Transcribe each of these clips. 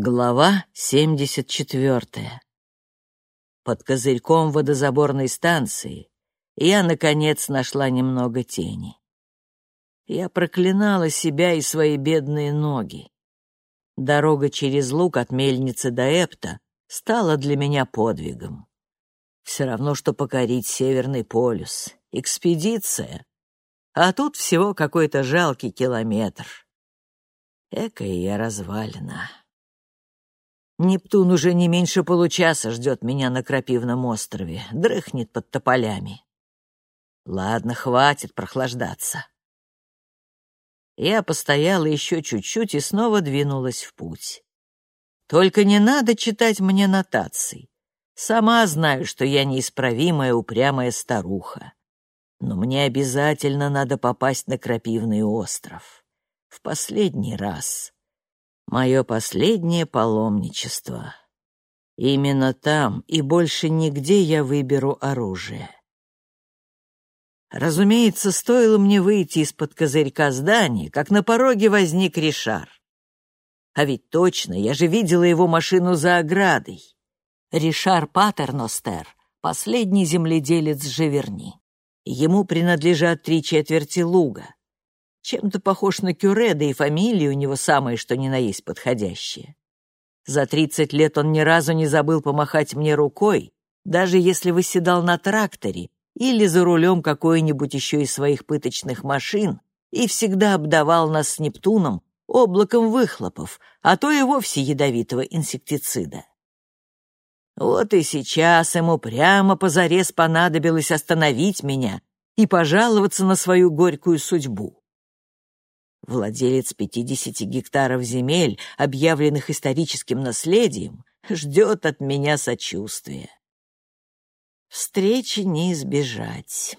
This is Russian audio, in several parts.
Глава 74. Под козырьком водозаборной станции я, наконец, нашла немного тени. Я проклинала себя и свои бедные ноги. Дорога через луг от мельницы до Эпта стала для меня подвигом. Все равно, что покорить Северный полюс. Экспедиция. А тут всего какой-то жалкий километр. Экая я развалина. Нептун уже не меньше получаса ждет меня на Крапивном острове, дрыхнет под тополями. Ладно, хватит прохлаждаться. Я постояла еще чуть-чуть и снова двинулась в путь. Только не надо читать мне нотаций. Сама знаю, что я неисправимая упрямая старуха. Но мне обязательно надо попасть на Крапивный остров. В последний раз мое последнее паломничество. Именно там и больше нигде я выберу оружие. Разумеется, стоило мне выйти из-под козырька здания, как на пороге возник Ришар. А ведь точно, я же видела его машину за оградой. Ришар Патерностер, последний земледелец Живерни. Ему принадлежат три четверти луга. Чем-то похож на Кюре, да и фамилия у него самая, что ни на есть подходящая. За тридцать лет он ни разу не забыл помахать мне рукой, даже если выседал на тракторе или за рулем какой-нибудь еще из своих пыточных машин и всегда обдавал нас с Нептуном облаком выхлопов, а то и вовсе ядовитого инсектицида. Вот и сейчас ему прямо позарез понадобилось остановить меня и пожаловаться на свою горькую судьбу. Владелец 50 гектаров земель, объявленных историческим наследием, ждет от меня сочувствия. Встречи не избежать.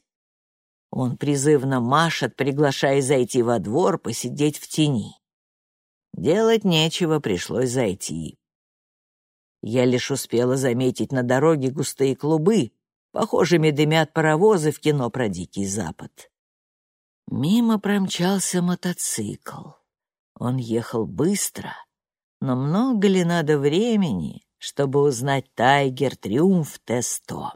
Он призывно машет, приглашая зайти во двор, посидеть в тени. Делать нечего, пришлось зайти. Я лишь успела заметить на дороге густые клубы, похожими дымят паровозы в кино про Дикий Запад. Мимо промчался мотоцикл. Он ехал быстро, но много ли надо времени, чтобы узнать Тайгер Триумф Т-100?